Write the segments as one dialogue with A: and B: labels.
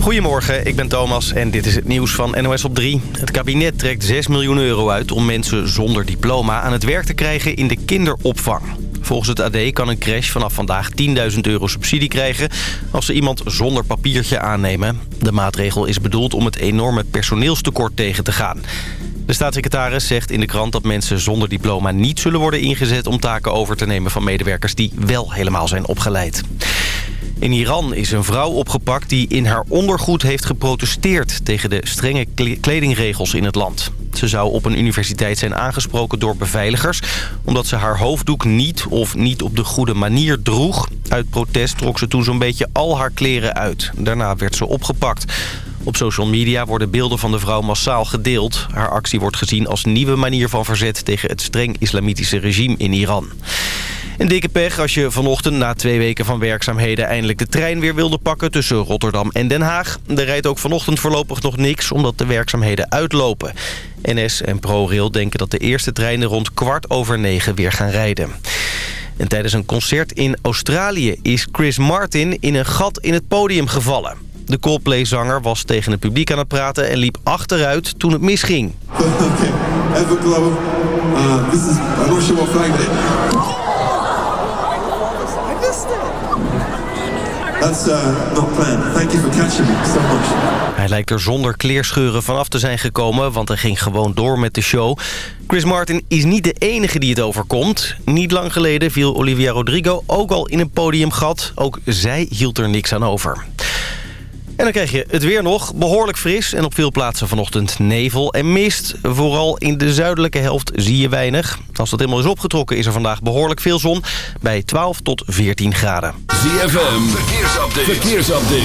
A: Goedemorgen, ik ben Thomas en dit is het nieuws van NOS op 3. Het kabinet trekt 6 miljoen euro uit om mensen zonder diploma aan het werk te krijgen in de kinderopvang. Volgens het AD kan een crash vanaf vandaag 10.000 euro subsidie krijgen... als ze iemand zonder papiertje aannemen. De maatregel is bedoeld om het enorme personeelstekort tegen te gaan. De staatssecretaris zegt in de krant dat mensen zonder diploma niet zullen worden ingezet... om taken over te nemen van medewerkers die wel helemaal zijn opgeleid. In Iran is een vrouw opgepakt die in haar ondergoed heeft geprotesteerd... tegen de strenge kledingregels in het land. Ze zou op een universiteit zijn aangesproken door beveiligers... omdat ze haar hoofddoek niet of niet op de goede manier droeg. Uit protest trok ze toen zo'n beetje al haar kleren uit. Daarna werd ze opgepakt. Op social media worden beelden van de vrouw massaal gedeeld. Haar actie wordt gezien als nieuwe manier van verzet... tegen het streng islamitische regime in Iran. Een dikke pech als je vanochtend na twee weken van werkzaamheden... eindelijk de trein weer wilde pakken tussen Rotterdam en Den Haag. Er rijdt ook vanochtend voorlopig nog niks omdat de werkzaamheden uitlopen. NS en ProRail denken dat de eerste treinen rond kwart over negen weer gaan rijden. En tijdens een concert in Australië is Chris Martin in een gat in het podium gevallen. De Coldplay-zanger was tegen het publiek aan het praten en liep achteruit toen het misging. Okay, That's uh, not planned. Thank you for catching me so much. Hij lijkt er zonder kleerscheuren vanaf te zijn gekomen, want hij ging gewoon door met de show. Chris Martin is niet de enige die het overkomt. Niet lang geleden viel Olivia Rodrigo ook al in een podiumgat. Ook zij hield er niks aan over. En dan krijg je het weer nog. Behoorlijk fris en op veel plaatsen vanochtend nevel en mist. Vooral in de zuidelijke helft zie je weinig. Als dat helemaal is opgetrokken is er vandaag behoorlijk veel zon. Bij 12 tot 14 graden.
B: ZFM, verkeersupdate. verkeersupdate.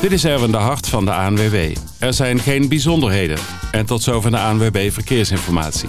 B: Dit is Erwin de Hart van de ANWB. Er zijn geen bijzonderheden. En tot zover de ANWB Verkeersinformatie.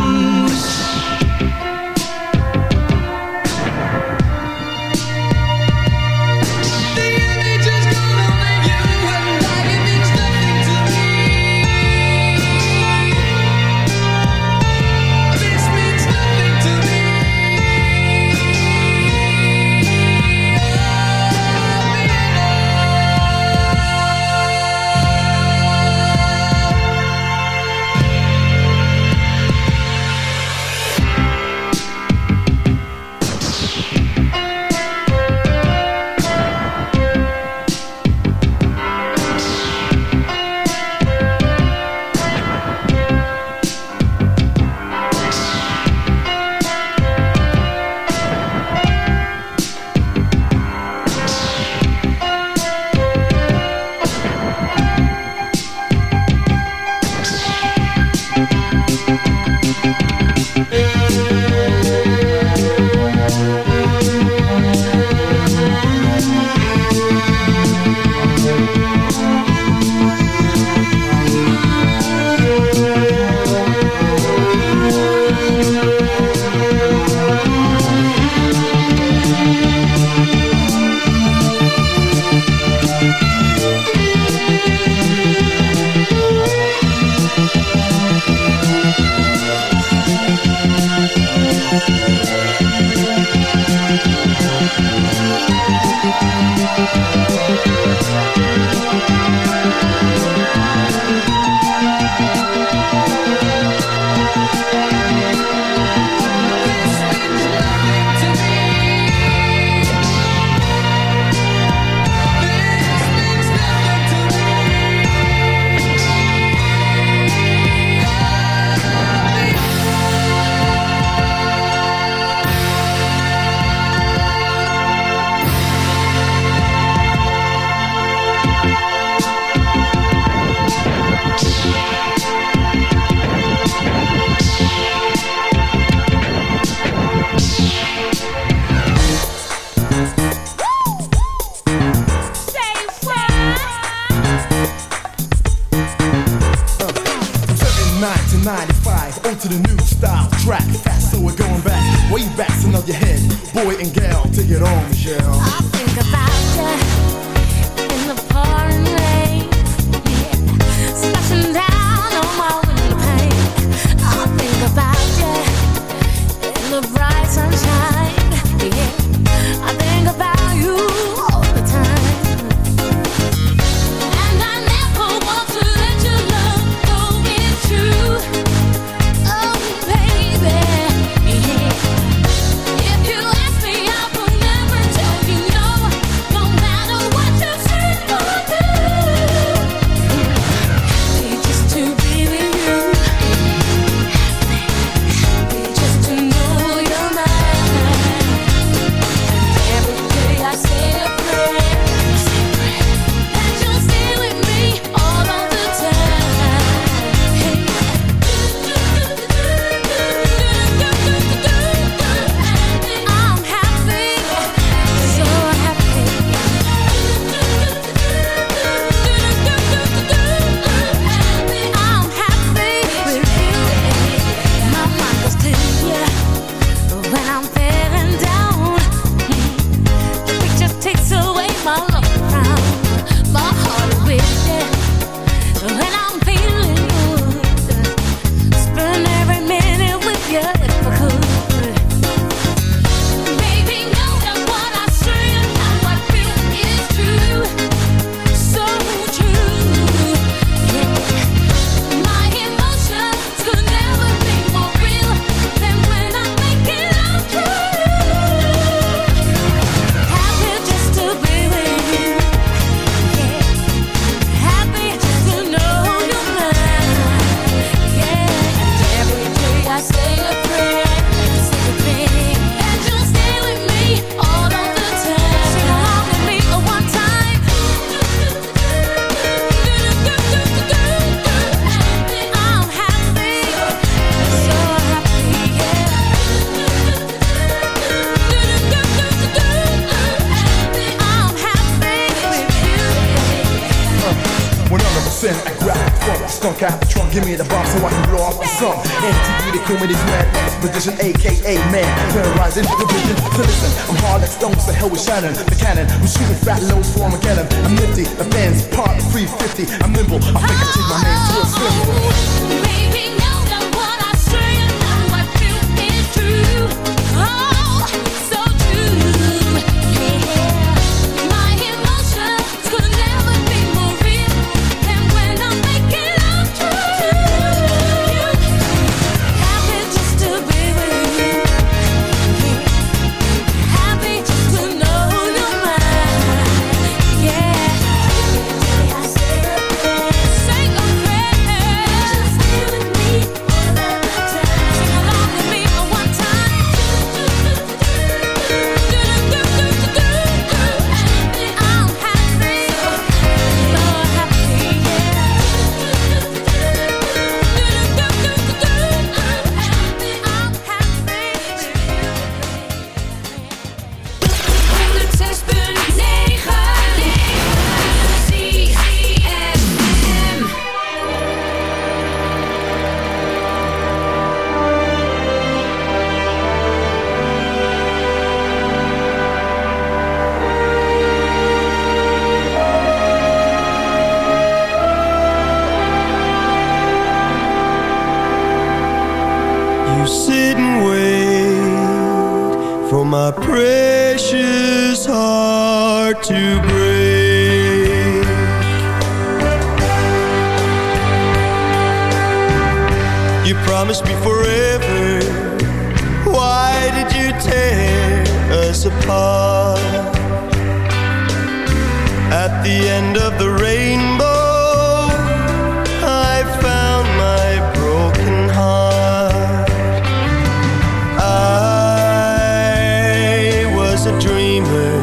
C: dreamer,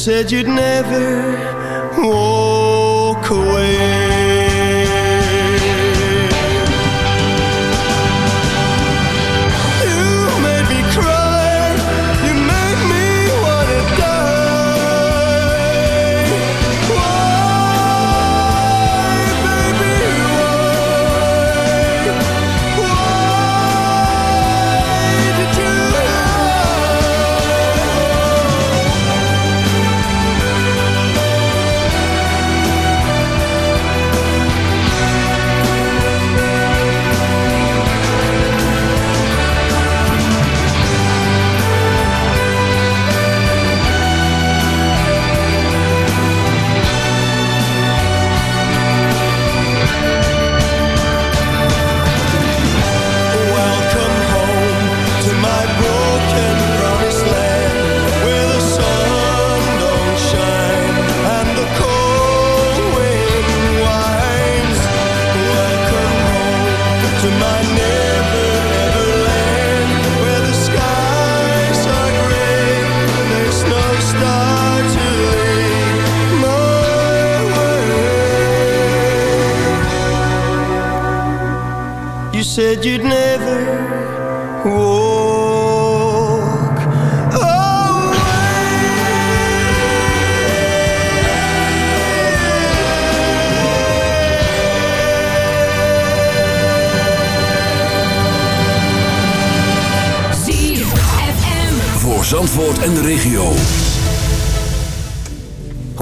C: said you'd never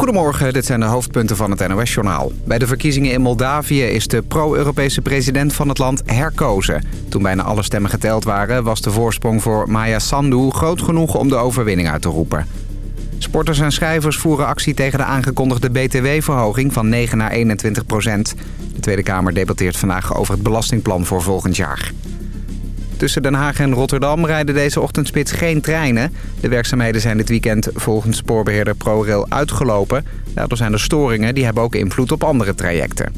D: Goedemorgen, dit zijn de hoofdpunten van het NOS-journaal. Bij de verkiezingen in Moldavië is de pro-Europese president van het land herkozen. Toen bijna alle stemmen geteld waren, was de voorsprong voor Maya Sandu groot genoeg om de overwinning uit te roepen. Sporters en schrijvers voeren actie tegen de aangekondigde btw-verhoging van 9 naar 21 procent. De Tweede Kamer debatteert vandaag over het belastingplan voor volgend jaar. Tussen Den Haag en Rotterdam rijden deze ochtendspits geen treinen. De werkzaamheden zijn dit weekend volgens spoorbeheerder ProRail uitgelopen. Daardoor zijn er storingen, die hebben ook invloed op andere trajecten.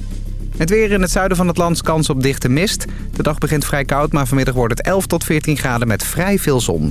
D: Het weer in het zuiden van het land kans op dichte mist. De dag begint vrij koud, maar vanmiddag wordt het 11 tot 14 graden met vrij veel zon.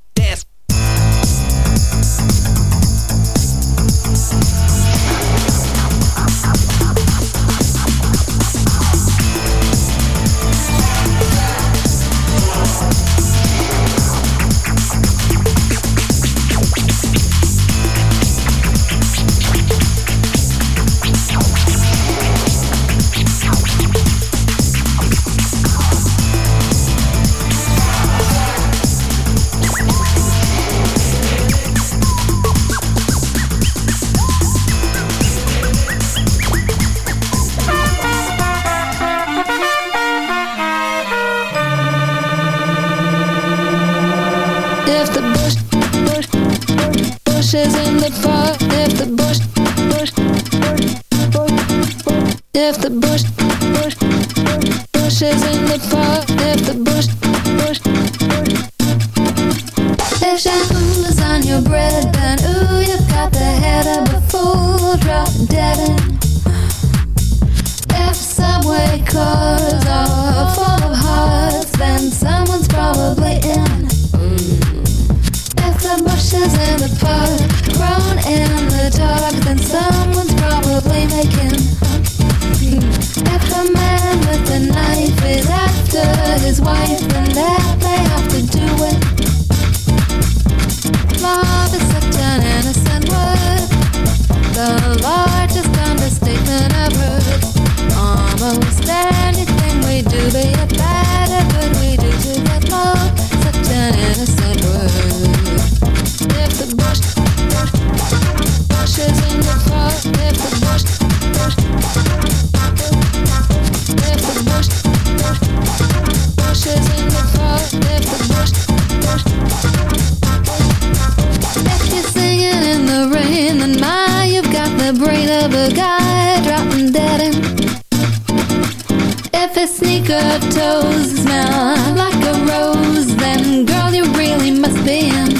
E: sneaker toes smell like a rose Then girl, you really must be in.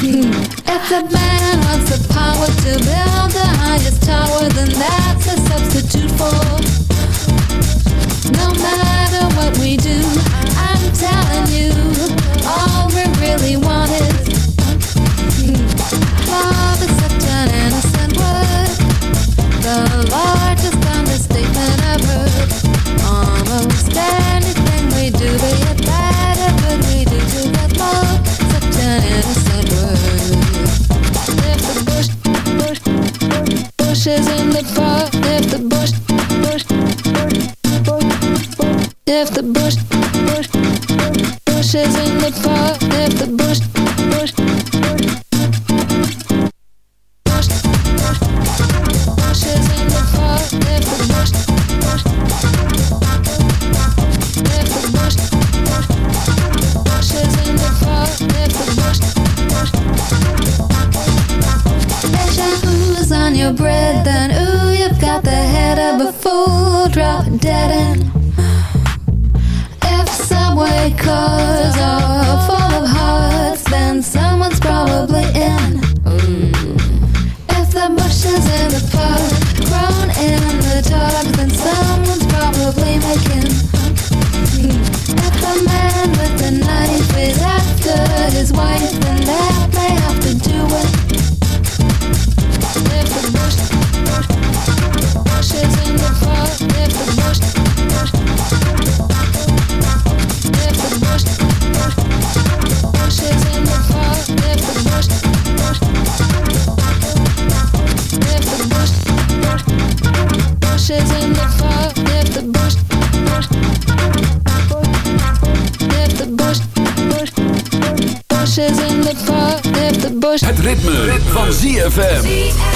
E: Hmm. It's a man wants the power to build. The highest tower Then that's a substitute for. No matter what we do I'm telling you All we really want is. Hmm. Love is such an innocent word. The
F: van ZFM.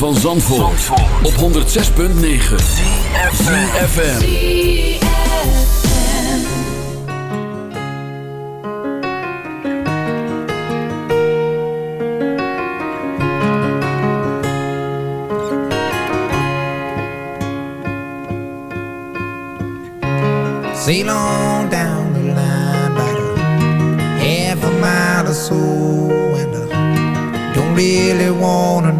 F: van Zandvoort, Zandvoort. op 106.9 CFFM
G: Sail on down the line by a half a mile or so And I don't really wanna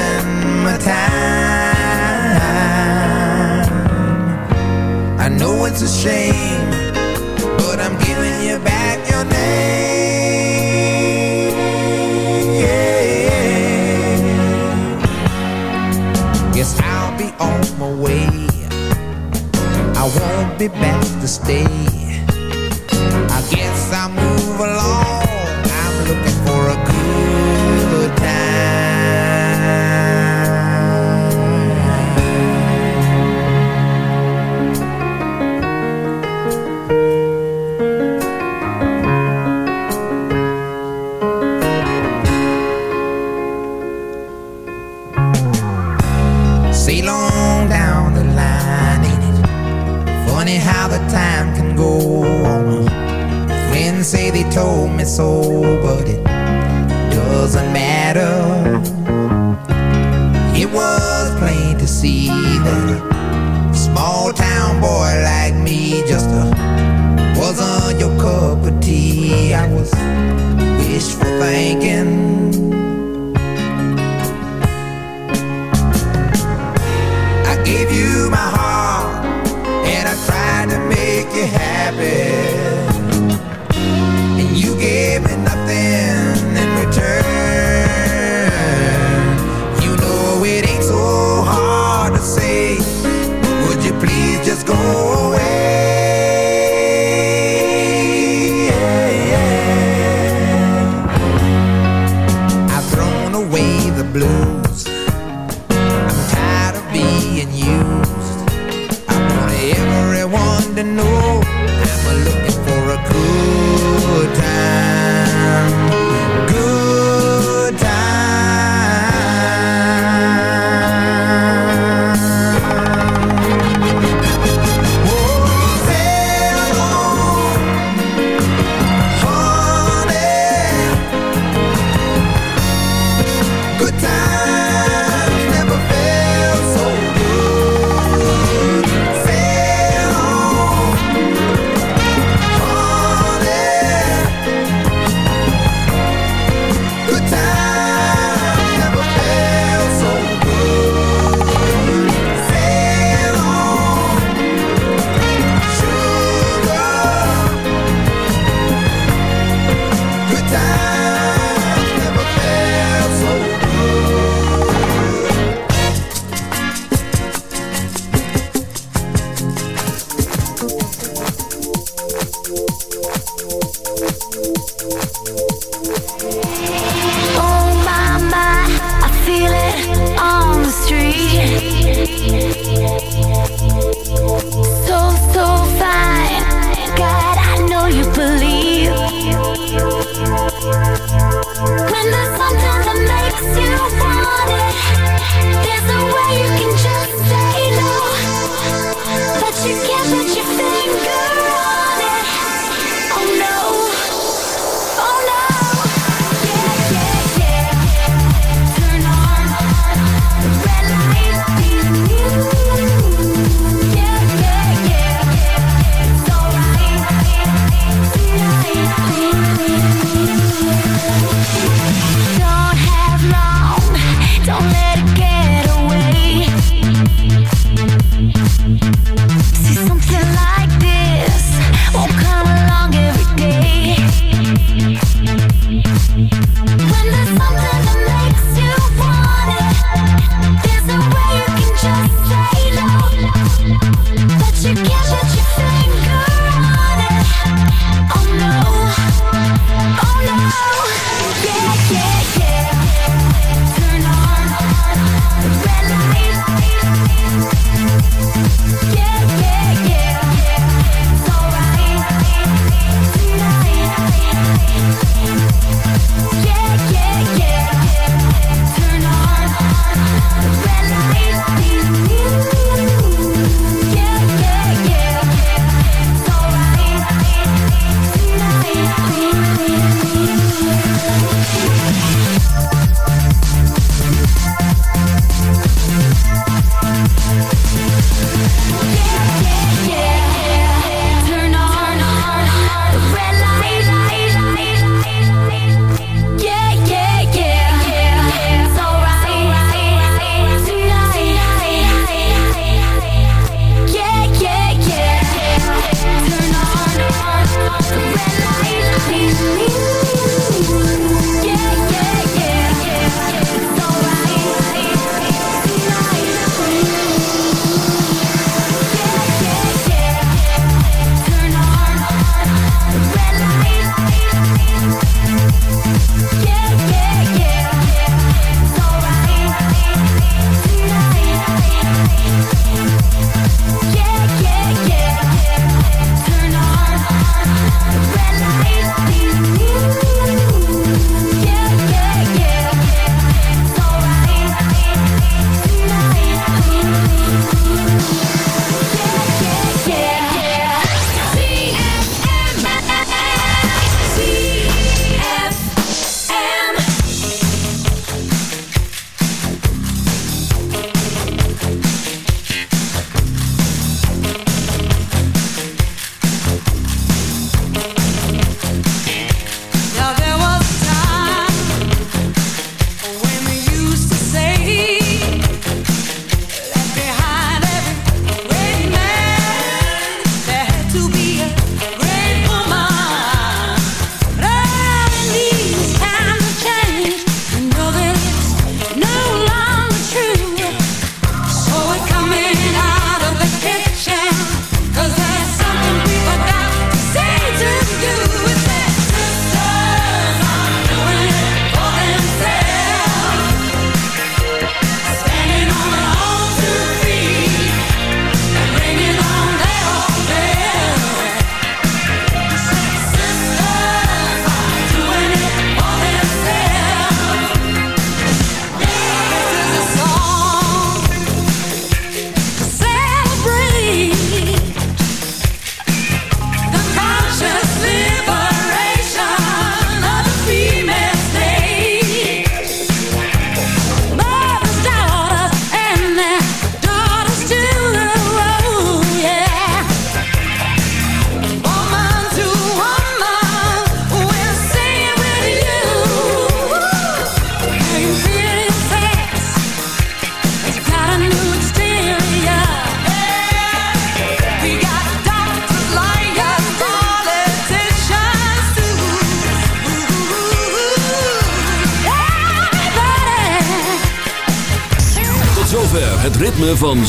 G: it's a shame But I'm giving you back your name yeah. Guess I'll be on my way I won't be back to stay I guess I'm.
H: move